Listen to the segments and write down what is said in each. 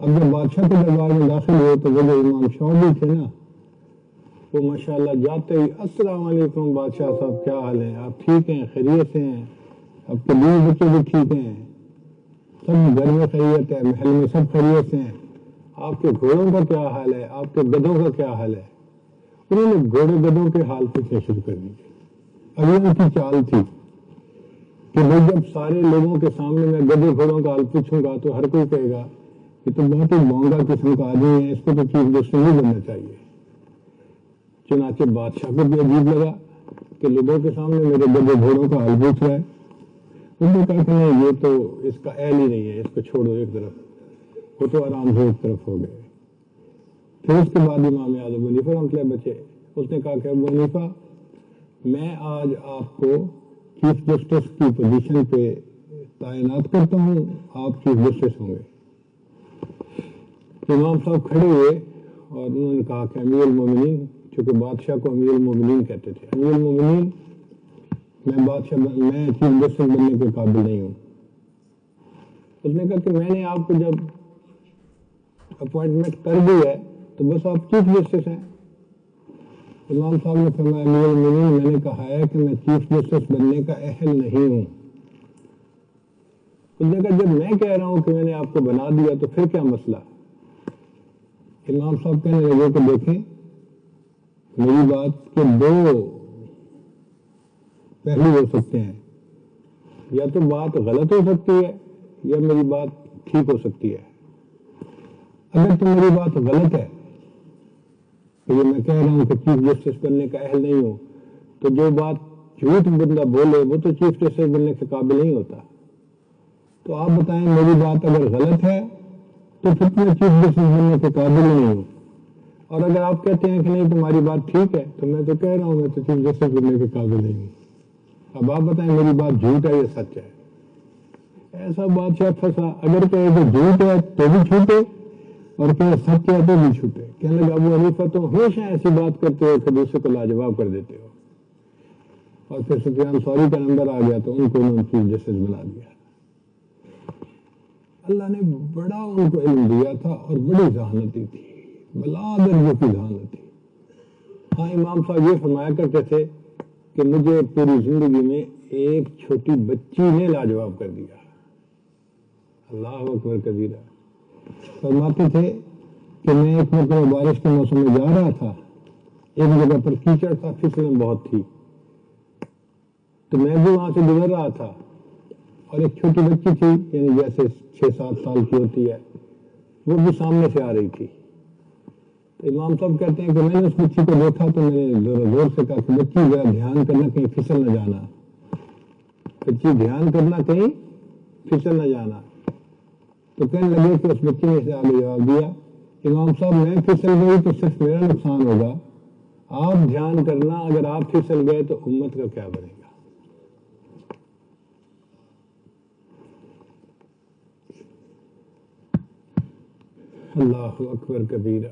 اب جب بادشاہ کے دربار میں داخل ہوئے تو وہ جو امام شاہ تھے نا، وہ ماشاءاللہ جاتے ہی، السلام علیکم بادشاہ صاحب، کیا حال ہے؟ آپ ٹھیک ہیں؟ خیریت سے ہیں؟ آپ کے بیوی بچے بھی ٹھیک ہیں؟ سب گھر میں خیریت ہے، محل میں سب خیریت سے ہیں؟ آپ کے گھوڑوں کا کیا حال ہے؟ آپ کے گدوں کا کیا حال ہے؟ انہوں نے گھوڑے گدوں کے حال پوچھنے شروع کر دی۔ ابھی ان کی چال تھی کہ بھائی جب سارے لوگوں کے سامنے میں گدے گھوڑوں کا حال پوچھوں گا تو ہر کوئی کہے گا کہ تو بہت ہی مہنگا قسم کا آدمی ہے اس کو تو چیف گیسٹ نہیں بننا چاہیے۔ چنانچہ بادشاہ کو بھی عجیب لگا کہ لوگوں کے سامنے میرے گدے گھوڑوں کا حال پوچھ رہا ہے۔ انہوں نے کہا کہ نہیں، یہ تو اس کا اہل ہی نہیں ہے، اس کو چھوڑو ایک طرف۔ وہ تو آرام سے ایک طرف ہو گئے۔ پھر اس کے بعد امام اعظم ونیفا رحمۃ اللہ بچے، اس نے کہا کہ ابو ونیفا میں آج آپ کو چیف جسٹس کی پوزیشن پہ تعینات کرتا ہوں، آپ چیف جسٹس ہوں گے۔ امام صاحب کھڑے ہوئے اور انہوں نے کہا کہ امیر المومنین، چونکہ بادشاہ کو امیر المومنین کہتے تھے۔ امیر المومنین، میں بادشاہ میں چیف جسٹس بننے کے قابل نہیں ہوں۔ اس نے کہا کہ میں نے آپ کو جب اپوائنٹمنٹ کر دی ہے، تو بس آپ چیف جسٹس ہیں۔ امام صاحب نے فرمایا، امیر المومنین، میں نے کہا ہے کہ میں چیف جسٹس بننے کا اہل نہیں ہوں۔ اس نے کہا، جب میں کہہ رہا ہوں کہ میں نے آپ کو بنا دیا، تو پھر کیا مسئلہ؟ ہے امام صاحب کہنے لگے کہ دیکھیں، میری بات کے دو پہلو ہو سکتے ہیں۔ یا تو بات غلط ہو سکتی ہے، یا میری بات ٹھیک ہو سکتی ہے۔ اگر تو میری بات غلط ہے تو یہ میں کہہ رہا ہوں کہ چیف جسٹس بننے کا اہل نہیں ہوں، تو جو بات جھوٹ بندہ بولے، وہ تو چیف جسٹس بننے کے قابل نہیں ہوتا۔ تو آپ بتائیں، میری بات اگر غلط ہے تو پھر میں چیف جسٹس بننے کے قابل نہیں ہوں۔ اور اگر آپ کہتے ہیں کہ نہیں، تمہاری بات ٹھیک ہے، تو میں تو کہہ رہا ہوں، میں تو چیف جسٹس بننے کے قابل نہیں ہوں۔ اب آپ بتائیں، میری بات جھوٹ ہے یا سچ ہے؟ ایسا بادشاہ پھنسا، اگر کہے کہ جھوٹ ہے تو بھی چھوٹے، اور کہے سچ ہے تو بھی چھوٹے۔ کہنے لگا، ابو حنیفہ، تو ہمیشہ ایسی بات کرتے ہو کہ دوسرے کو لاجواب کر دیتے ہو۔ اور پھر سفیان سوری کا نمبر آ گیا، تو ان کو انہوں نے چیف جسٹس بنا دیا۔ اللہ نے بڑا ان کو علم دیا تھا اور بڑی ذہانتی تھی بلا درجے کی ذہانت تھی ہاں امام صاحب یہ فرمایا کرتے تھے کہ مجھے پوری زندگی میں ایک چھوٹی بچی نے لاجواب کر دیا۔ اللہ اکبر کبیرہ۔ فرماتے تھے کہ میں ایک مرتبہ بارش کے موسم میں جا رہا تھا، ایک جگہ پر کیچڑ تھا پھسلن بہت تھی۔ تو میں بھی وہاں سے گزر رہا تھا۔ اور ایک چھوٹی بچی تھی یعنی جیسے چھ سات سال کی ہوتی ہے، وہ بھی سامنے سے آ رہی تھی۔ تو امام صاحب کہتے ہیں کہ میں نے اس بچی کو دیکھا تو میں نے زور زور سے کہا کہ بچی، ذرا دھیان کرنا کہیں پھسل نہ جانا۔ بچی، دھیان کرنا کہیں پھسل نہ جانا۔ تو کہنے لگے کہ اس بچی نے اسے آگے جواب دیا، امام صاحب، میں پھسل گئی تو صرف میرا نقصان ہوگا۔ آپ دھیان کرنا، اگر آپ پھسل گئے تو امت کا کیا بنے گا؟ اللہ اکبر کبیرہ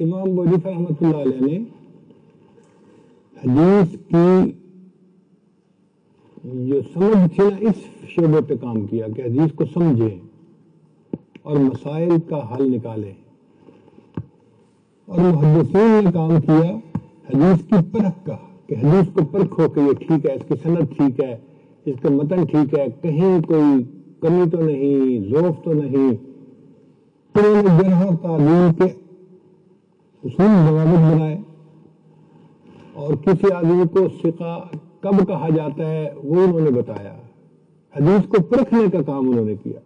امام بوجیف رحمۃ اللہ علیہ نے حدیث کی جو سمجھ تھی نا، اس شعبے پہ کام کیا کہ حدیث کو سمجھیں اور مسائل کا حل نکالیں۔ اور محدثین نے کام کیا حدیث کی پرکھ کا کہ حدیث کو پرکھو کہ یہ ٹھیک ہے، اس کی صنعت ٹھیک ہے، اس کا متن ٹھیک ہے، کہیں کوئی کمی تو نہیں ذوف تو نہیں۔ انہوں نے جرح اور تعلیم کے اصول ضوابط بنائے۔ اور کسی آدمی کو سکا کب کہا جاتا ہے، وہ انہوں نے بتایا۔ حدیث کو پرکھنے کا کام انہوں نے کیا۔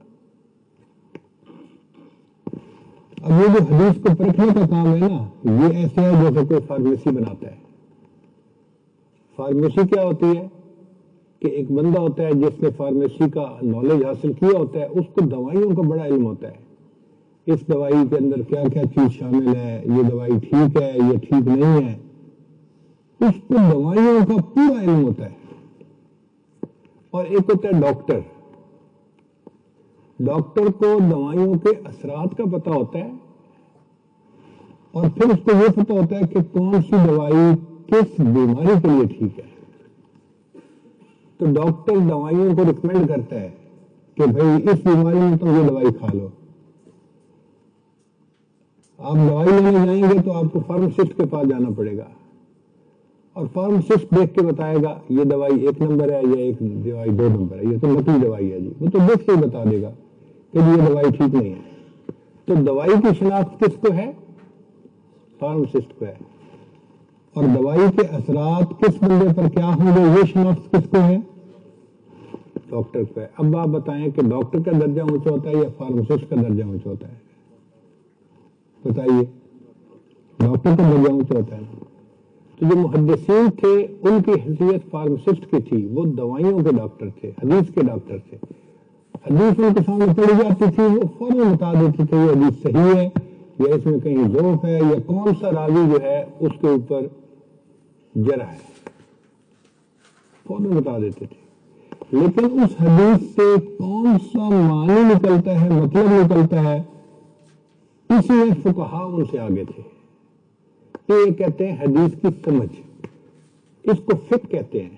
اب یہ جو حدیث کو پرکھنے کا کام ہے نا، یہ ایسے ہے جیسے کوئی فارمیسی بناتا ہے۔ فارمیسی کیا ہوتی ہے؟ کہ ایک بندہ ہوتا ہے جس نے فارمیسی کا نالج حاصل کیا ہوتا ہے، اس کو دوائیوں کا بڑا علم ہوتا ہے۔ اس دوائی کے اندر کیا کیا چیز شامل ہے؟ یہ دوائی ٹھیک ہے، یہ ٹھیک نہیں ہے؟ اس کو دوائیوں کا پورا علم ہوتا ہے۔ اور ایک ہوتا ہے ڈاکٹر۔ ڈاکٹر کو دوائیوں کے اثرات کا پتا ہوتا ہے۔ اور پھر اس کو یہ پتا ہوتا ہے کہ کون سی دوائی کس بیماری کے لیے ٹھیک ہے۔ تو ڈاکٹر دوائیوں کو ریکمینڈ کرتا ہے کہ بھائی اس بیماری میں تم یہ دوائی کھا لو۔ آپ دوائی لینے جائیں گے تو آپ کو فارماسسٹ کے پاس جانا پڑے گا۔ اور فارماسسٹ دیکھ کے بتائے گا، یہ دوائی ایک نمبر ہے یا ایک دوائی دو نمبر ہے، یہ تو نقلی دوائی ہے جی۔ وہ تو دیکھ کے بتا دے گا کہ یہ دوائی ٹھیک نہیں ہے۔ تو دوائی کی شناخت کس کو ہے؟ فارماسسٹ کو ہے۔ اور دوائی کے اثرات کس بندے پر کیا ہوں گے، یہ شناخت کس کو ہے؟ ڈاکٹر کو ہے اب آپ بتائیں کہ ڈاکٹر کا درجہ اونچا ہوتا ہے یا فارماسسٹ کا درجہ اونچا ہوتا ہے؟ بتائیے۔ ڈاکٹر کا درجہ اونچا ہوتا ہے۔ تو جو محدثین تھے، ان کی حیثیت فارماسسٹ کی تھی۔ وہ دوائیوں کے ڈاکٹر تھے، حدیث کے ڈاکٹر تھے۔ حدیث ان کے سامنے پڑی جاتی تھی، وہ فوراً بتا دیتے تھے، یہ حدیث صحیح ہے، یا اس میں کہیں ذوف ہے، یا کون سا راوی جو ہے، اس کے اوپر جرا ہے۔ فوراً بتا دیتے تھے۔ لیکن اس حدیث سے کون سا معنی نکلتا ہے مطلب نکلتا ہے؟ اس میں فکہ ان سے آگے تھے۔ یہ کہتے ہیں حدیث کی سمجھ۔ اس کو فک کہتے ہیں۔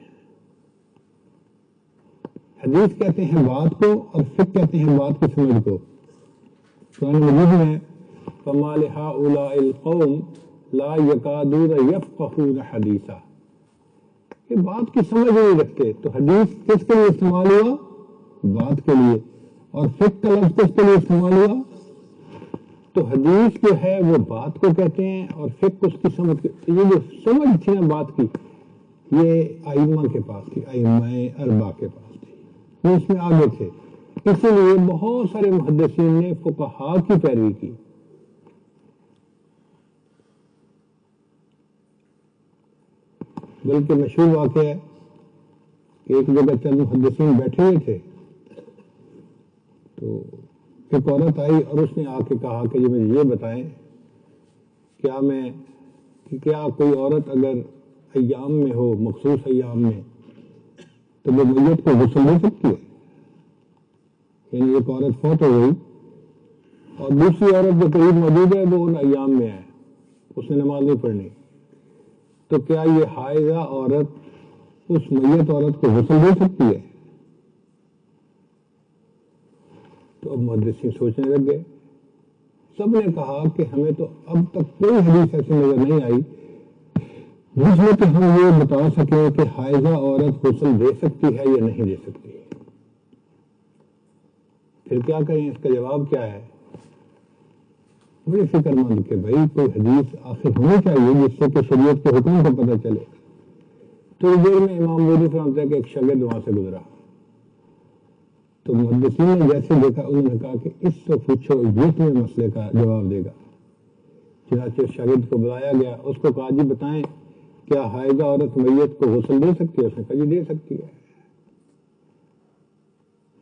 حدیث کہتے ہیں بات کو اور فک کہتے ہیں بات کی سمجھ کو۔ قرآن مجید میں فمال القوم لا یقادور یفقہون حدیثہ یہ بات کی سمجھ نہیں رکھتے۔ تو حدیث کس کے لیے استعمال ہوا؟ بات کے لیے۔ اور فک کا لفظ کس کے لیے استعمال ہوا؟ تو حدیث جو ہے وہ بات کو کہتے ہیں اور فک اس کی سمجھ یہ جو سمجھ تھی نا بات کی، یہ آئمہ کے پاس تھی آئمہ اربا کے پاس تھی۔ وہ اس میں آگے تھے۔ اسی لیے بہت سارے محدثین نے فقہا کی پیروی کی۔ بلکہ مشہور واقعہ ہے کہ ایک جگہ چند محدثین بیٹھے ہوئے تھے۔ تو ایک عورت آئی اور اس نے آ کے کہا کہ جی مجھے یہ بتائیں کیا میں کہ کیا کوئی عورت اگر ایام میں ہو، مخصوص ایام میں، تو وہ میت کو غسل دے سکتی ہے؟ یعنی ایک عورت فوت ہو گئی اور دوسری عورت جو قریب موجود ہے وہ ان ایام میں ہے۔ اس نے نماز نہیں پڑھنی۔ تو کیا یہ حائضہ عورت، اس میت عورت کو غسل دے سکتی ہے؟ تو اب مدرسی سوچنے لگ گئے۔ سب نے کہا کہ ہمیں تو اب تک کوئی حدیث ایسی نظر نہیں آئی۔ جس میں کہ ہم یہ بتا سکیں کہ حائضہ عورت غسل دے سکتی ہے یا نہیں دے سکتی۔ پھر کیا کریں؟ اس کا جواب کیا ہے؟ بڑی فکر مند کہ بھائی کوئی حدیث آخر ہونی چاہیے جس سے کہ شریعت کے حکم کو پتہ چلے۔ تو دیر میں امام بودی فرماتا کہ ایک شگرد وہاں سے گزرا۔ تو محدثین نے جیسے دیکھا، انہوں نے کہا کہ اس سے پوچھو، یہ تمہیں مسئلے کا جواب دے گا۔ چنانچہ شاگرد کو بلایا گیا۔ اس کو کہا جی بتائیں، کیا حائضہ عورت میت کو غسل دے سکتی ہے؟ اس نے کہا جی دے سکتی ہے۔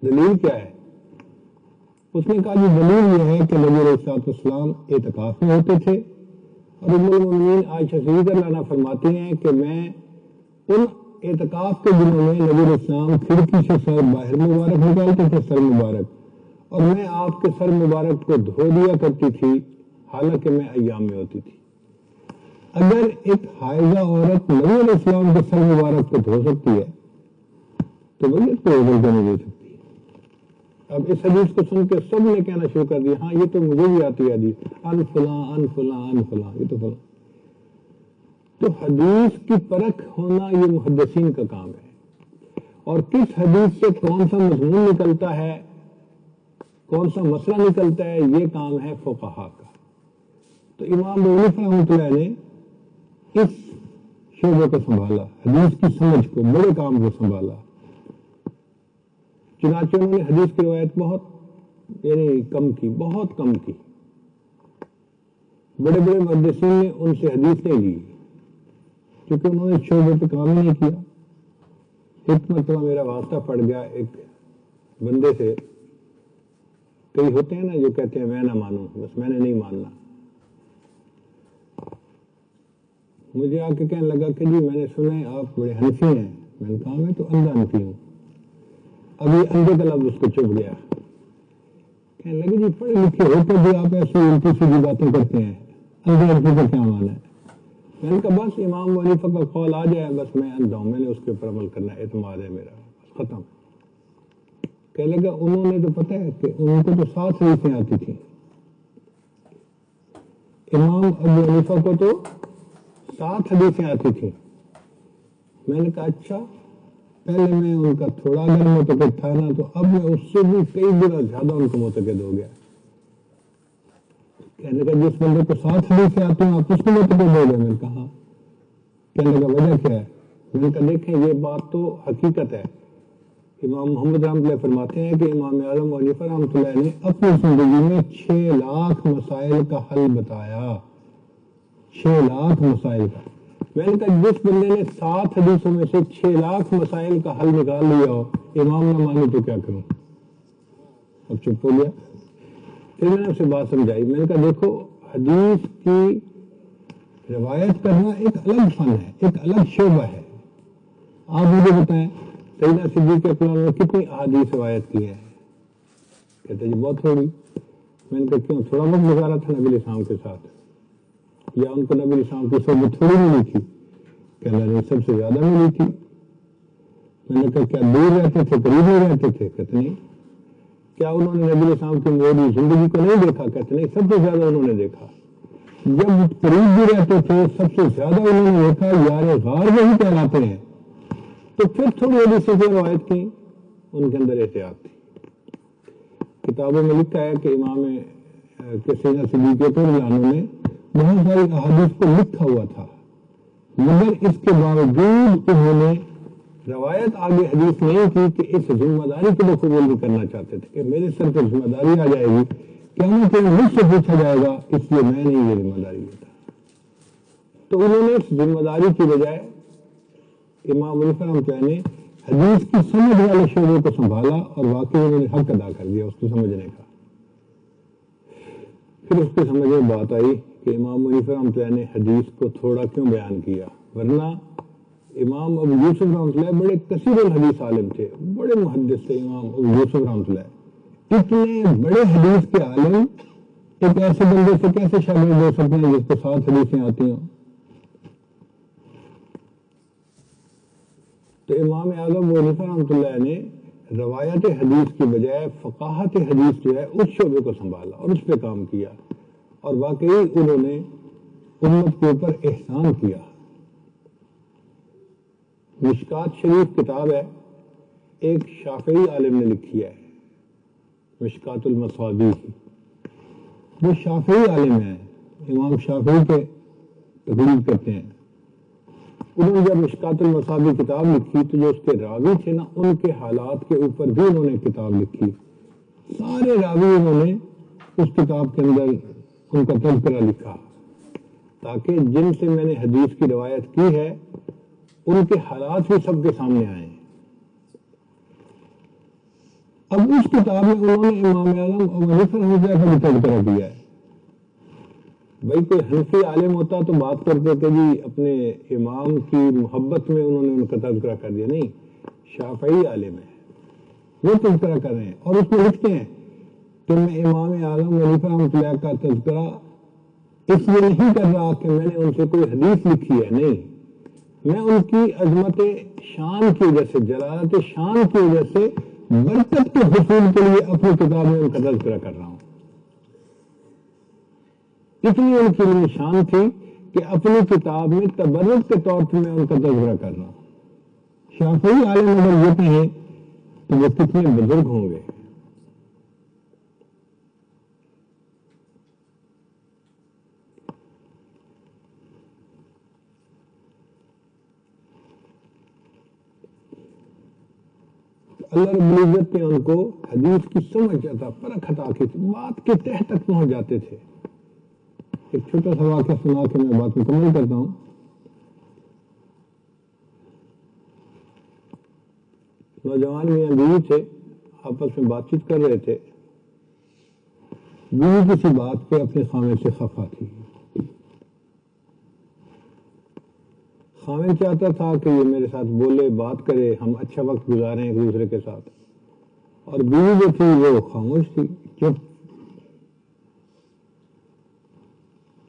دلیل کیا ہے؟ اس نے کہا جی دلیل یہ ہے کہ نبی علیہ السلاط اسلام اعتکاف میں ہوتے تھے۔ اور ام المؤمنین عائشہ صدیق اللہ فرماتی ہیں کہ میں ان اعتکاف کے دنوں میں نبی السلام کھڑکی سے سر باہر مبارک نکالتے تھے، سر مبارک۔ اور میں آپ کے سر مبارک کو دھو دیا کرتی تھی، حالانکہ میں ایام میں ہوتی تھی۔ اگر ایک حائضہ عورت نبی علیہ السلام کے سر مبارک کو دھو سکتی ہے، تو وہی اس کو نہیں دے سکتی اب اس حدیث کو سن کے سب نے کہنا شروع کر دیا ہاں یہ تو مجھے بھی آتی ہے حدیث۔ ان فلاں ان فلاں ان فلاں، یہ تو فلاں۔ تو حدیث کی پرکھ ہونا یہ محدثین کا کام ہے۔ اور کس حدیث سے کون سا مضمون نکلتا ہے، کون سا مسئلہ نکلتا ہے، یہ کام ہے فقہا کا۔ تو امام بولف رحمۃ اللہ نے اس شعبے کو سنبھالا، حدیث کی سمجھ کو، بڑے کام کو سنبھالا۔ چنانچہ انہوں نے حدیث کی روایت بہت یعنی کم کی، بہت کم کی۔ بڑے بڑے محدثین نے ان سے حدیث نہیں لی۔ کیونکہ انہوں نے شعبے پہ کام ہی نہیں کیا۔ ایک مرتبہ میرا واسطہ پڑ گیا ایک بندے سے۔ کئی ہوتے ہیں نا جو کہتے ہیں، میں نہ مانوں، بس میں نے نہیں ماننا۔ مجھے آ کے کہنے لگا کہ جی میں نے سنا ہے، آپ بڑے ہنفی ہیں۔ میں نے کہا، میں تو اندھا ہنفی ہوں۔ ابھی اندھے کا لفظ اس کو چپ گیا۔ کہنے لگے جی پڑھے لکھے ہو کر بھی آپ ایسی الٹی سیدھی باتیں کرتے ہیں۔ اندھے ہنفی کا کیا مانا ہے؟ میں نے کہا بس امام ونیفہ کا قول آ جائے، بس میں اندھا ہوں۔ میں نے اس کے اوپر عمل کرنا اعتماد ہے میرا۔ بس ختم۔ کہنے لگا انہوں نے تو پتہ ہے کہ ان کو تو سات حدیثیں آتی تھیں۔ امام ابو حنیفہ کو تو سات حدیثیں آتی تھیں۔ میں نے کہا اچھا۔ پہلے میں ان کا تھوڑا اگر متقد تھا نا تو اب میں اس سے بھی کئی گنا زیادہ ان کو متقد ہو گیا. کہنے کا جس بندے کو ساتھ حدیثیں آتے ہیں آپ اس کو متقد ہو گئے؟ میں نے کہا، کہنے کا وجہ کیا ہے؟ میں نے کہا، دیکھیں، یہ بات تو حقیقت ہے۔ امام محمد رحمۃ اللہ فرماتے ہیں کہ امام اعظم علیفہ رحمۃ اللہ نے اپنی زندگی میں چھ لاکھ مسائل کا حل بتایا۔ چھ لاکھ مسائل کا۔ میں نے کہا جس بندے نے سات حدیثوں میں سے چھ لاکھ مسائل کا حل نکال لیا ہو، امام نہ مانی تو کیا کروں؟ اب چپ ہو گیا۔ پھر میں نے اسے بات سمجھائی۔ میں نے کہا دیکھو، حدیث کی روایت کرنا ایک الگ فن ہے، ایک الگ شعبہ ہے۔ آپ مجھے بتائیں سیدہ صدیق اکبر نے کتنی احادیث روایت کی ہے کہتے جی بہت تھوڑی۔ میں نے کہا کیوں؟ تھوڑا وقت گزارا تھا نبی اسلام کے ساتھ۔ یا ان کو نبی اسلام کی صحبت تھوڑی ملی تھی کہنا نہیں سب سے زیادہ ملی تھی میں نے کہا، کیا دور رہتے تھے؟ قریب نہیں رہتے تھے؟ کہتے نہیں۔ کیا انہوں نے نبی اسلام کی موری زندگی کو نہیں دیکھا؟ کہتے نہیں، سب سے زیادہ انہوں نے دیکھا۔ جب قریب بھی رہتے تھے، سب سے زیادہ انہوں نے دیکھا، یار غار وہی کہلاتے ہیں۔ تو پھر تھوڑی حدیثیں جو روایت کی، ان کے اندر احتیاط تھی۔ کتابوں میں لکھا ہے کہ امام کسی کسینہ صدیق لانوں نے بہت ساری احادیث کو لکھا ہوا تھا، مگر اس کے باوجود انہوں نے روایت آگے حدیث نہیں کی کہ اس ذمہ داری کو وہ قبول بھی کرنا چاہتے تھے، کہ میرے سر پر ذمہ داری آ جائے گی کہ ہمیں کہ مجھ سے پوچھا جائے گا، اس لیے میں نہیں یہ ذمہ داری لیتا تو انہوں نے اس ذمہ داری کی بجائے امام علی فرم نے حدیث کی سمجھ والے شعبے کو سنبھالا اور واقعی انہوں نے حق ادا کر دیا اس کو سمجھنے کا۔ پھر اس کی سمجھ میں بات آئی کہ امام منیف علی یعنی فرم نے حدیث کو تھوڑا کیوں بیان کیا؟ ورنہ امام ابو یوسف رحمۃ اللہ بڑے کثیر الحدیث عالم تھے، بڑے محدث تھے امام ابو یوسف رحمۃ اللہ۔ اتنے بڑے حدیث کے عالم ایک ایسے بندے سے کیسے شامل ہو سکتے ہیں جس کو سات حدیثیں آتی ہوں؟ تو امام اعظم و رحمۃ اللہ نے روایت حدیث کی بجائے فقاہت حدیث جو ہے اس شعبے کو سنبھالا اور اس پہ کام کیا۔ اور واقعی انہوں نے امت کے اوپر احسان کیا۔ مشکات شریف کتاب ہے، ایک شافعی عالم نے لکھی ہے، مشکات المسوادی کی۔ وہ شافعی عالم ہے امام شافعی کے تقریب کرتے ہیں۔ انہوں نے جب مشکات المسابی کتاب لکھی تو جو اس کے راوی تھے نا، ان کے حالات کے اوپر بھی انہوں نے کتاب لکھی۔ سارے راوی انہوں نے اس کتاب کے اندر ان کا تذکرہ لکھا۔ تاکہ جن سے میں نے حدیث کی روایت کی ہے، ان کے حالات بھی سب کے سامنے آئے اب اس کتاب میں انہوں نے امام اعظم اور کا بھی تذکرہ دیا ہے۔ بھائی، کوئی حنفی عالم ہوتا تو بات کرتے کہ جی اپنے امام کی محبت میں انہوں نے ان کا تذکرہ کر دیا۔ نہیں، شافعی عالم ہے، وہ تذکرہ کر رہے ہیں اور اس میں لکھتے ہیں۔ کہ میں امام اعظم علیفہ رحمۃ اللہ کا تذکرہ اس لیے نہیں کر رہا کہ میں نے ان سے کوئی حدیث لکھی ہے، نہیں۔ میں ان کی عظمت شان کی وجہ سے، جلالت شان کی وجہ سے برکت کے حصول کے لیے اپنی کتاب میں ان کا تذکرہ کر رہا ہوں۔ اتنی ان کی نشان تھی کہ اپنی کتاب میں تبرک کے طور پر میں ان کا تجربہ کر رہا ہوں۔ شافعی عالم اگر یہ کہیں تو وہ کتنے بزرگ ہوں گے۔ اللہ رب العزت نے ان کو حدیث کی سمجھ عطا پرکھ عطا کی بات کے تہ تک پہنچ جاتے تھے۔ ایک چھوٹا سا واقعہ سنا کے میں بات مکمل کرتا ہوں۔ نوجوان میاں بیوی تھے، آپس میں بات چیت کر رہے تھے۔ بیوی کسی بات پہ اپنے خامے سے خفا تھی۔ خامے چاہتا تھا کہ یہ میرے ساتھ بولے، بات کرے، ہم اچھا وقت گزارے ایک دوسرے کے ساتھ۔ اور بیوی جو تھی وہ خاموش تھی، چپ۔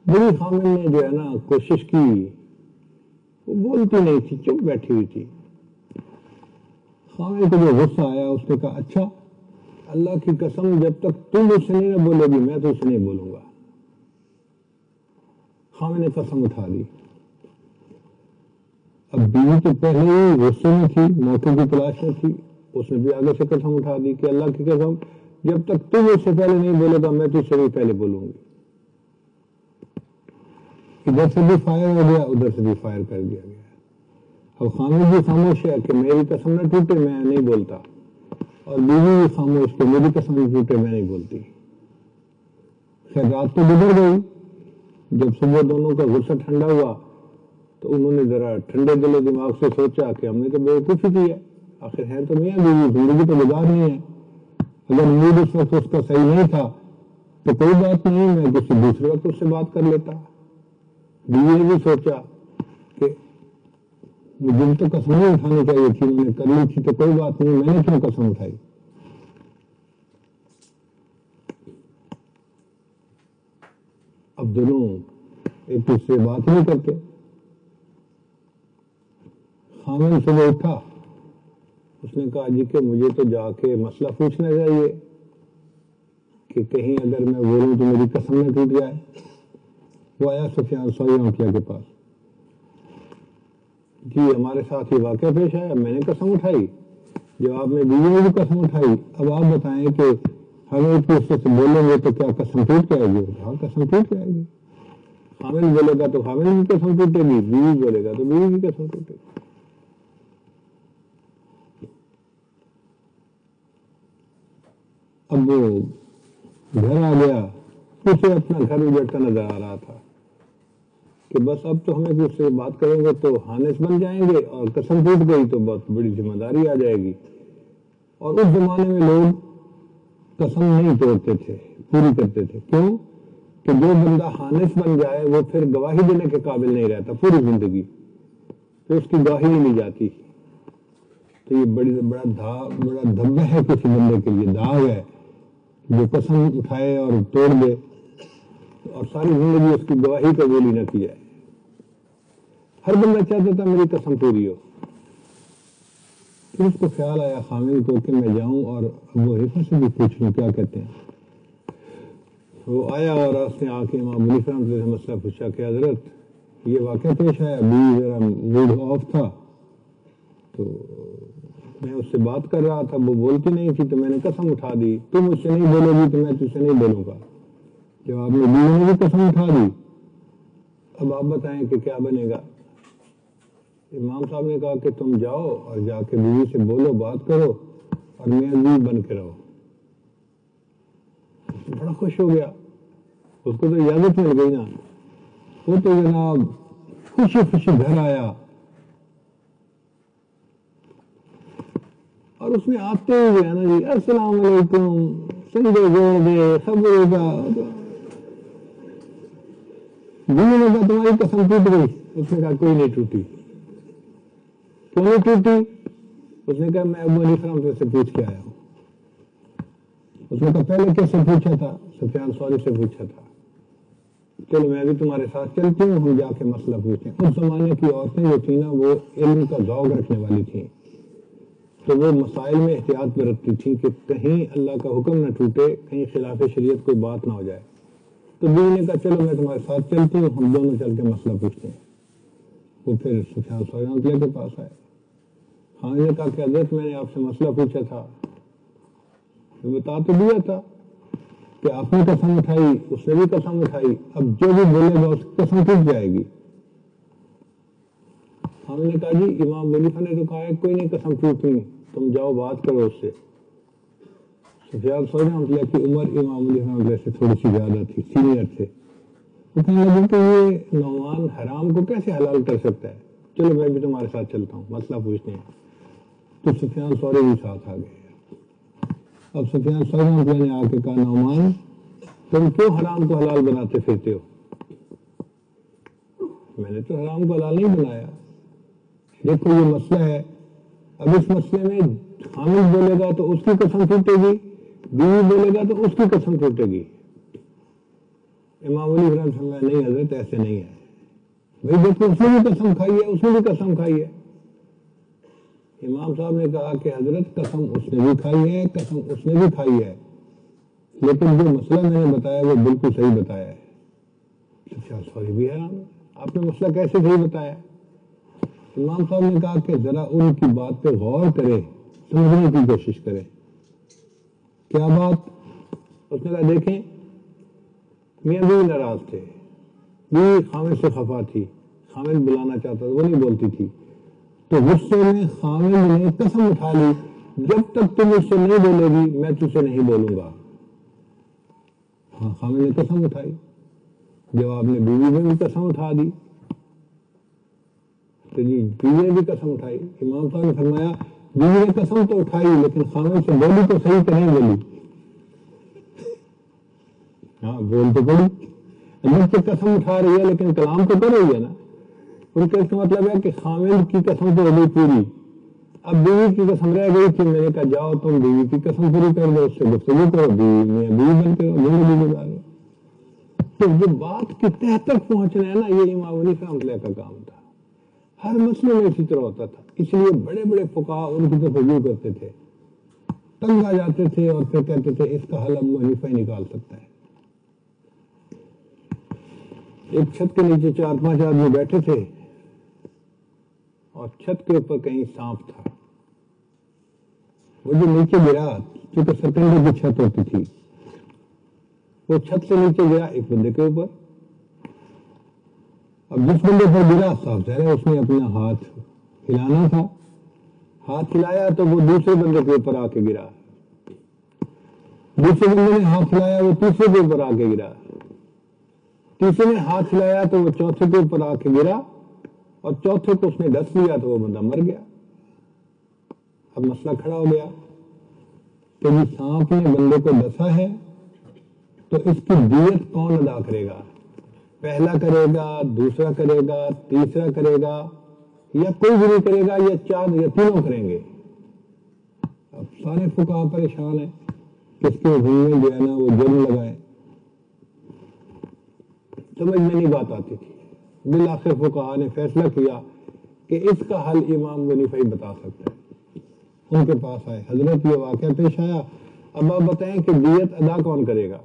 بڑی خامن نے جو ہے نا کوشش کی، وہ بولتی نہیں تھی، چپ بیٹھی ہوئی تھی۔ خامن کو جو غصہ آیا، اس نے کہا اچھا اللہ کی قسم، جب تک تم مجھ سے نہیں نہ بولے گی، میں تو اسے نہیں بولوں گا۔ خامن نے قسم اٹھا دی اب بیوی تو پہلے ہی غصے میں تھی موقع کی تلاش میں تھی۔ اس نے بھی آگے سے قسم اٹھا دی کہ اللہ کی قسم، جب تک تم اس سے پہلے نہیں بولے گا، میں تو اس سے بھی پہلے بولوں گی۔ ادھر سے بھی فائر ہو گیا، ادھر سے بھی فائر کر دیا گیا۔ اب خامد بھی خاموش ہے کہ میری قسم نہ ٹوٹے، میں نہیں بولتا۔ اور بیوی بھی خاموش کہ میری قسم نہ ٹوٹے، میں نہیں بولتی۔ خیر، رات تو گزر گئی۔ جب صبح دونوں کا غصہ ٹھنڈا ہوا تو انہوں نے ذرا ٹھنڈے دل و دماغ سے سوچا کہ ہم نے تو بے کچھ کی آخر ہے تو میاں بیوی زندگی تو گزارنی ہے اگر نیند اس وقت اس کا صحیح نہیں تھا تو کوئی بات نہیں، میں کسی دوسرے وقت اس سے بات کر لیتا۔ بیوی نے بھی سوچا کہ مجھے تو قسم نہیں اٹھانی چاہیے تھی میں نے کر لی تھی تو کوئی بات نہیں، میں نے کیوں قسم اٹھائی؟ اب دونوں ایک دوسرے بات نہیں کرتے۔ خامن صبح اٹھا۔ اس نے کہا جی کہ مجھے تو جا کے مسئلہ پوچھنا چاہیے کہ کہیں اگر میں بولوں تو میری قسم نہ ٹوٹ جائے۔ وہ آیا سفیان سوئی آنکھیا کے پاس۔ جی ہمارے ساتھ یہ واقعہ پیش آیا۔ میں نے قسم اٹھائی۔ جب آپ نے بیوی نے بھی قسم اٹھائی۔ اب آپ بتائیں کہ ہمیں ایک دوسرے سے بولیں گے تو کیا قسم ٹوٹ جائے گی؟ ہاں قسم ٹوٹ جائے گی۔ خامن بولے گا تو خامن کی قسم ٹوٹے گی، بیوی بولے گا تو بیوی کی قسم ٹوٹے گی۔ اب وہ گھر آ گیا، اسے اپنا گھر اجڑتا نظر آ رہا تھا کہ بس اب تو ہمیں کچھ سے بات کریں گے تو ہانس بن جائیں گے اور قسم ٹوٹ گئی تو بہت بڑی ذمہ داری آ جائے گی۔ اور اس زمانے میں لوگ قسم نہیں توڑتے تھے، پوری کرتے تھے۔ کیوں؟ کہ جو بندہ ہانس بن جائے وہ پھر گواہی دینے کے قابل نہیں رہتا، پوری زندگی۔ پھر اس کی گواہی نہیں لی جاتی۔ تو یہ بڑی، بڑا دھا، بڑا دھبا ہے کسی بندے کے لیے، داغ ہے۔ جو قسم اٹھائے اور توڑ دے اور ساری زندگی اس کی گواہی قبولی نہ کی جائے ہر بندہ چاہتا تھا میری قسم پوری ہو۔ پھر اس کو خیال آیا خامن کو کہ میں جاؤں اور ابو حریفہ سے بھی پوچھ لوں کیا کہتے ہیں۔ وہ آیا اور اس نے آ کے امام علی فرحمت سے مسئلہ پوچھا کہ حضرت، یہ واقعہ پیش آیا؟ ابھی ذرا موڈ آف تھا۔ تو میں اس سے بات کر رہا تھا، وہ بولتی نہیں تھی، تو میں نے قسم اٹھا دی۔ تم مجھ سے نہیں بولو گی تو میں تجھ سے نہیں بولوں گا۔ جب آپ نے بیوی نے بھی قسم اٹھا دی، اب آپ بتائیں کہ کیا بنے گا؟ امام صاحب نے کہا کہ تم جاؤ اور جا کے بیوی سے بولو، بات کرو اور میں عزیز بن کے رہو بڑا خوش ہو گیا۔ اس کو تو اجازت مل گئی نا۔ وہ تو جناب خوشی خوشی گھر آیا۔ اور اس میں آتے ہوئے نا جی السلام علیکم سنڈے جوڑ دے خبروں کا بیوی نے تمہاری قسم ٹوٹ گئی، اس نے کہا کوئی نہیں ٹوٹی۔ کیوں نہیں ٹوٹی؟ اس نے کہا میں ابو علی فرام سے پوچھ کے آیا ہوں۔ اس نے کہا پہلے کیسے پوچھا تھا؟ سفیان سوری سے پوچھا تھا۔ چلو میں بھی تمہارے ساتھ چلتی ہوں، ہم جا کے مسئلہ پوچھتے ہیں۔ اس زمانے کی عورتیں جو تھیں نا، وہ علم کا ذوق رکھنے والی تھیں۔ تو وہ مسائل میں احتیاط برتتی تھیں کہ کہیں اللہ کا حکم نہ ٹوٹے، کہیں خلاف شریعت کوئی بات نہ ہو جائے۔ تو بیوی نے کہا، چلو میں تمہارے ساتھ چلتی ہوں، ہم دونوں چل کے مسئلہ پوچھتے ہیں۔ وہ پھر سفیان سوری کے پاس آئے۔ ہاں نے کہا کہ حضرت، میں نے آپ سے مسئلہ پوچھا تھا۔ بتا تو دیا تھا کہ آپ نے قسم اٹھائی، اس نے بھی قسم اٹھائی۔ اب جو بھی بولے گا، اس کی قسم ٹوٹ جائے گی۔ ہم نے کہا جی امام ولیفہ نے تو کہا ہے، کوئی نہیں، قسم ٹوٹنی تم جاؤ، بات کرو اس سے۔ سفیان سوچ رہا کی عمر امام ولیفہ سے تھوڑی سی زیادہ تھی سینئر تھے۔ وہ کہنے لگے کہ یہ نومان حرام کو کیسے حلال کر سکتا ہے؟ چلو، میں بھی تمہارے ساتھ چلتا ہوں، مسئلہ پوچھتے ہیں تو سفیان سورے بھی ساتھ آ گئے۔ اب سفیان سورے نے آ کے کہا، نعمان، تم کیوں حرام کو حلال بناتے پھرتے ہو؟ میں نے تو حرام کو حلال نہیں بنایا۔ دیکھو یہ مسئلہ ہے۔ اب اس مسئلے میں حامد بولے گا تو اس کی قسم ٹوٹے گی، بیوی بولے گا تو اس کی قسم ٹوٹے گی۔ امام علی فرحم سمجھا نہیں حضرت، ایسے نہیں ہے۔ بھائی دیکھو، اس نے بھی قسم کھائی ہے، اس نے بھی قسم کھائی ہے۔ امام صاحب نے کہا کہ حضرت، قسم اس نے بھی کھائی ہے، قسم اس نے بھی کھائی ہے۔ لیکن جو مسئلہ میں نے بتایا، وہ بالکل صحیح بتایا ہے۔ اچھا سوری بھی ہے۔ آپ نے مسئلہ کیسے صحیح بتایا؟ امام صاحب نے کہا کہ ذرا ان کی بات پہ غور کرے سمجھنے کی کوشش کرے کیا بات؟ اس نے کہا، دیکھیں، میاں بھی ناراض تھے۔ بیوی خامد سے خفا تھی۔ خامد بلانا چاہتا تھا، وہ نہیں بولتی تھی۔ تو غصے میں خامد نے قسم اٹھا لی، جب تک تم اس سے نہیں بولے گی، میں تجھ سے نہیں بولوں گا۔ ہاں خامد نے قسم اٹھائی۔ جب آپ نے بیوی میں بھی قسم اٹھا دی۔ تو جی بیوی نے بھی قسم اٹھائی امام صاحب نے فرمایا بیوی نے قسم تو اٹھائی، لیکن خامد سے بولی تو صحیح کہ نہیں بولی۔ ہاں بول تو پڑی۔ اگر قسم اٹھا رہی ہے، لیکن کلام تو کر رہی ہے نا۔ ان کا اس کا مطلب ہے کہ خامد کی قسم تو ہوگی پوری۔ اب بیوی کی قسم رہ گئی تھی، میں نے کہا جاؤ تم بیوی کی قسم پوری کر دو، اس سے گفتگو کرو، بیوی میں بیوی بن کے زندگی گزارو تو جو بات کی تہ تک پہنچنا ہے نا، یہ امام علی رحمۃ اللہ کا کام تھا۔ ہر مسئلے میں اسی طرح ہوتا تھا۔ اس لیے بڑے بڑے فقہ ان کی طرف رجوع کرتے تھے۔ تنگ آ جاتے تھے اور پھر کہتے تھے، اس کا حل اب حنیفہ نکال سکتا ہے۔ ایک چھت کے نیچے چار پانچ آدمی بیٹھے تھے اور چھت کے اوپر کہیں سانپ تھا۔ وہ جو نیچے گرا کیونکہ سیکنڈری کی چھت ہوتی تھی، وہ چھت سے نیچے گیا ایک بندے کے اوپر۔ اب جس بندے پر گرا صاف ظاہر ہے اس نے اپنا ہاتھ ہلانا تھا۔ ہاتھ ہلایا تو وہ دوسرے بندے کے اوپر آ کے گرا۔ دوسرے بندے نے ہاتھ ہلایا، وہ تیسرے کے اوپر آ کے گرا۔ تیسرے نے ہاتھ ہلایا تو وہ چوتھے کے اوپر آ کے گرا۔ اور چوتھے کو اس نے ڈس لیا تو وہ بندہ مر گیا۔ اب مسئلہ کھڑا ہو گیا۔ کہ جی سانپ نے بندے کو ڈسا ہے، تو اس کی دیت کون ادا کرے گا؟ پہلا کرے گا، دوسرا کرے گا، تیسرا کرے گا، یا کوئی بھی نہیں کرے گا، یا چار یا تینوں کریں گے۔ اب سارے فکا پریشان ہیں کس کے میں جو ہے نا وہ جرم لگائے۔ سمجھ میں نہیں بات آتی تھی۔ بالآخر فقہ نے فیصلہ کیا کہ اس کا حل امام ونیفائی بتا سکتا ہے۔ ان کے پاس آئے۔ حضرت یہ واقعہ پیش آیا۔ اب آپ بتائیں کہ دیت ادا کون کرے گا؟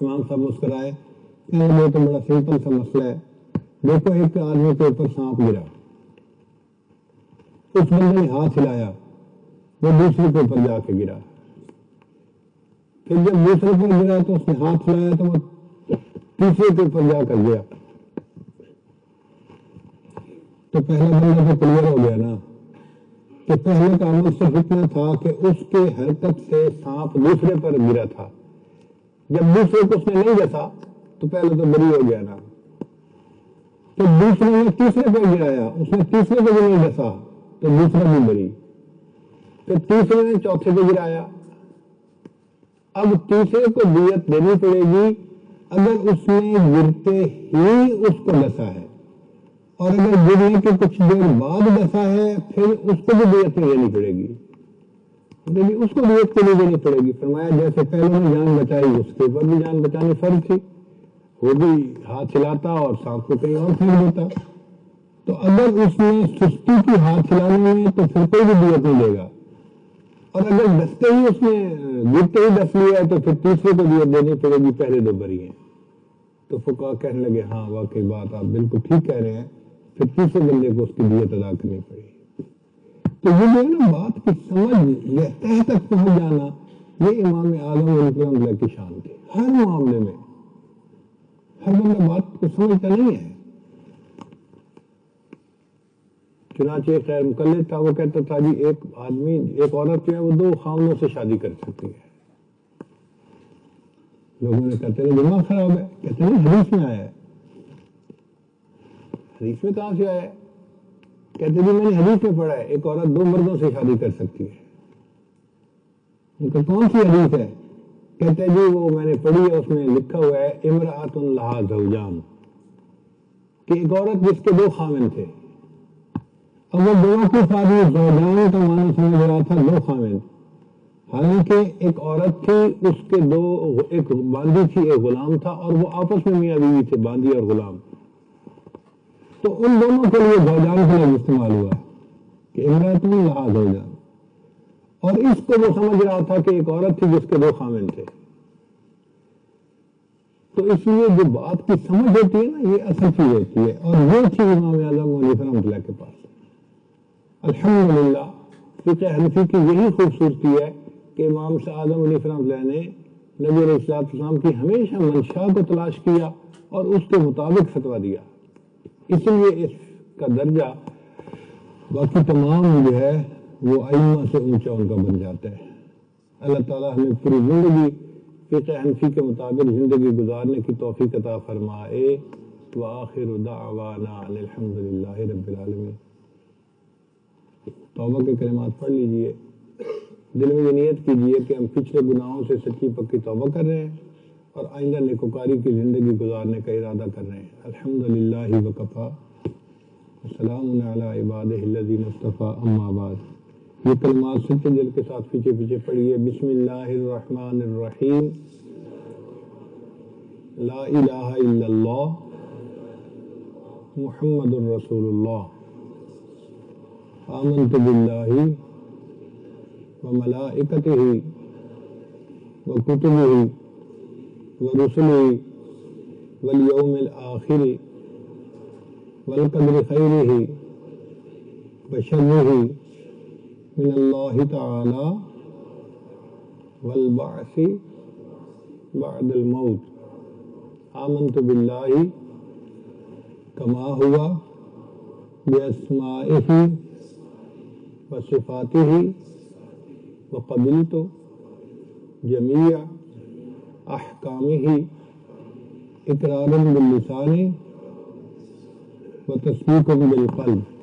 امام صاحب مسکرائے۔ یہ تو بڑا سمپل سا مسئلہ ہے۔ دیکھو، ایک آدمی کے اوپر سانپ گرا۔ اس بندے نے ہاتھ ہلایا، وہ دوسرے کے اوپر جا کے گرا۔ پھر جب دوسرے پر گرا تو اس نے ہاتھ ہلایا تو وہ تیسرے کے اوپر جا کر گیا تو پہلا بندہ تو کلیئر ہو گیا نا کہ پہلے کا عمل صرف اتنا تھا کہ اس کے حرکت سے سانپ دوسرے پر گرا تھا۔ جب دوسرے کو اس نے نہیں جیسا تو پہلے تو بری ہو گیا نا۔ تو دوسرے نے تیسرے پہ گرایا، اس نے تیسرے پہ بھی نہیں جیسا تو دوسرا بھی بری پھر تیسرے نے چوتھے پہ گرایا۔ اب تیسرے کو دیت دینی پڑے گی۔ اگر اس نے گرتے ہی اس کو ڈسا ہے، اور اگر گرنے کے کچھ دیر بعد ڈسا ہے، پھر اس کو بھی دیت نہیں دینی پڑے گی۔ یعنی اس کو دیت کے لیے دینی پڑے گی۔ فرمایا، جیسے پہلے نے جان بچائی، اس کے اوپر بھی جان بچانی فرض تھی۔ وہ بھی ہاتھ ہلاتا اور سانپ کو کہیں اور پھینک دیتا تو اگر اس نے سستی کی ہاتھ ہلانے میں تو پھر کوئی بھی دیت نہیں دے گا۔ اور اگر ڈستے ہی اس نے گرتے ہی ڈس لیا ہے تو پھر تیسرے کو دیت دینی پڑے گی پہلے دو بری ہیں۔ تو فکا کہنے لگے ہاں واقعی بات آپ بالکل ٹھیک کہہ رہے ہیں۔ پھر تیسرے بندے کو اس کی دیت ادا کرنی پڑے گی تو یہ جو ہے نا، بات کی سمجھ تہ تک پہنچ جانا، یہ امام اعظم علیہ کی شان تھی۔ ہر معاملے میں ہر بندہ بات کو سمجھتا نہیں ہے۔ چنانچہ خیر مقلد تھا، وہ کہتا تھا جی ایک آدمی، ایک عورت جو ہے وہ دو خامنوں سے شادی کر سکتی ہے۔ لوگوں نے کہتے ہیں دماغ خراب ہے۔ کہتے ہیں حدیث میں آیا ہے۔ حدیث میں کہاں سے آیا ہے؟ کہتے جی میں نے حدیث میں پڑھا ہے، ایک عورت دو مردوں سے شادی کر سکتی ہے۔ ان کا کون سی حدیث ہے؟ کہتے جی وہ میں نے پڑھی ہے، اس میں لکھا ہوا ہے امراۃ اللہ زوجان۔ کہ ایک عورت جس کے دو خامن تھے۔ اب وہ دونوں کی شادی زوجان کا معنی سمجھ رہا تھا، دو خامن حالانکہ ایک عورت تھی، اس کے دو ایک باندھی تھی، ایک غلام تھا، اور وہ آپس میں میاں بیوی تھے، باندھی اور غلام۔ تو ان دونوں کے لیے بوجان کا لفظ استعمال ہوا کہ امراۃ لحاظ ہو جان اور اس کو وہ سمجھ رہا تھا کہ ایک عورت تھی جس کے دو خامن تھے۔ تو اس لیے جو بات کی سمجھ ہوتی ہے نا، یہ اصل چیز ہوتی ہے۔ اور وہ تھی امام اعظم علی رحمۃ اللہ کے پاس الحمدللہ فقہ حنفی کی یہی خوبصورتی ہے کہ امام اعظم علی رحمۃ اللہ نے نبی علیہ السلاط اسلام کی ہمیشہ منشا کو تلاش کیا اور اس کے مطابق فتوا دیا۔ اس لیے اس کا درجہ باقی تمام جو ہے وہ ائمہ سے اونچا ان کا بن جاتا ہے۔ اللہ تعالیٰ ہمیں پوری زندگی فقہ حنفی کے مطابق زندگی گزارنے کی توفیق عطا فرمائے۔ وآخر دعوانا الحمد للہ رب العالمین۔ توبہ کے کلمات پڑھ لیجیے۔ دل میں یہ نیت کیجیے کہ ہم پچھلے گناہوں سے سچی پکی توبہ کر رہے ہیں اور آئندہ نیکوکاری کی زندگی گزارنے کا ارادہ کر رہے ہیں۔ الحمد للہ وکفا۔ السلام علی عباد الذین اصطفیٰ، اما بعد۔ یہ کلمات سچے دل کے ساتھ پیچھے پیچھے پڑھیے۔ بسم اللہ الرحمن الرحیم۔ لا الہ الا اللہ۔ محمد الرسول اللہ آمنت باللہ وملائکتہ وکتبہ ورسلہ والیوم الآخر والقدر خیرہ وشرہ من اللہ تعالی والبعث بعد الموت. آمنت باللہ کما ہوا بأسمائه وصفاته وقبلت جميع أحكامه إقرارا باللسان وتصديقا بالقلب.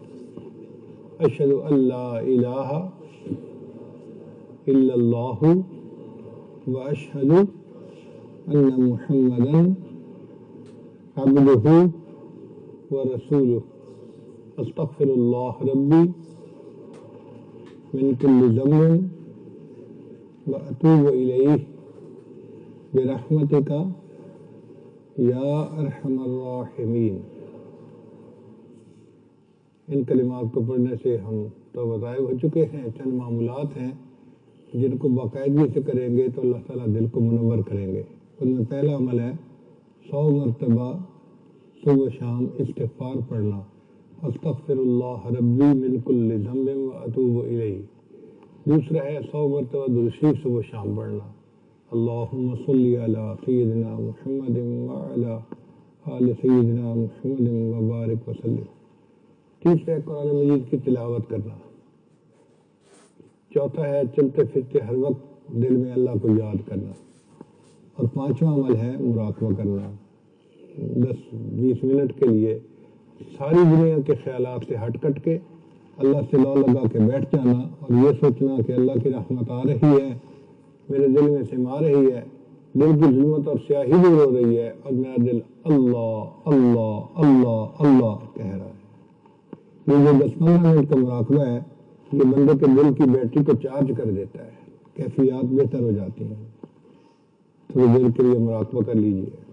اشد اللہ الہ الا اللہ و اشہد ان محمدا عبدہ و رسولہ استغفر اللہ ربی من کل ذنب و اتوب الیہ برحمتک یا ارحم الراحمین ان کلمات کو پڑھنے سے ہم تو وظائف ہو چکے ہیں، چند معمولات ہیں جن کو باقاعدگی سے کریں گے تو اللہ تعالیٰ دل کو منور کریں گے۔ ان میں پہلا عمل ہے سو مرتبہ صبح و شام استغفار پڑھنا۔ استغفر اللہ ربی من کل ذنب و اطوب الیہ۔ دوسرا ہے سو مرتبہ درشیف صبح و شام پڑھنا۔ اللہم صلی علی سیدنا محمد وعلا آل سیدنا محمد وبارک وسلم۔ تیسرا قرآن مجید کی تلاوت کرنا۔ چوتھا ہے، چلتے پھرتے ہر وقت دل میں اللہ کو یاد کرنا۔ اور پانچواں عمل ہے، مراقبہ کرنا۔ دس، بیس منٹ کے لیے ساری دنیا کے خیالات سے ہٹ کٹ کے اللہ سے لو لگا کے بیٹھ جانا اور یہ سوچنا کہ اللہ کی رحمت آ رہی ہے، میرے دل میں سما رہی ہے، دل کی ظلمت اور سیاہی دور ہو رہی ہے اور میرا دل اللہ اللہ اللہ اللہ کہہ رہا ہے۔ یہ جو دس پندرہ منٹ کا مراقبہ ہے یہ بندے کے دل کی بیٹری کو چارج کر دیتا ہے، کیفیات بہتر ہو جاتی ہیں۔ تھوڑی دیر کے لیے مراقبہ کر لیجیے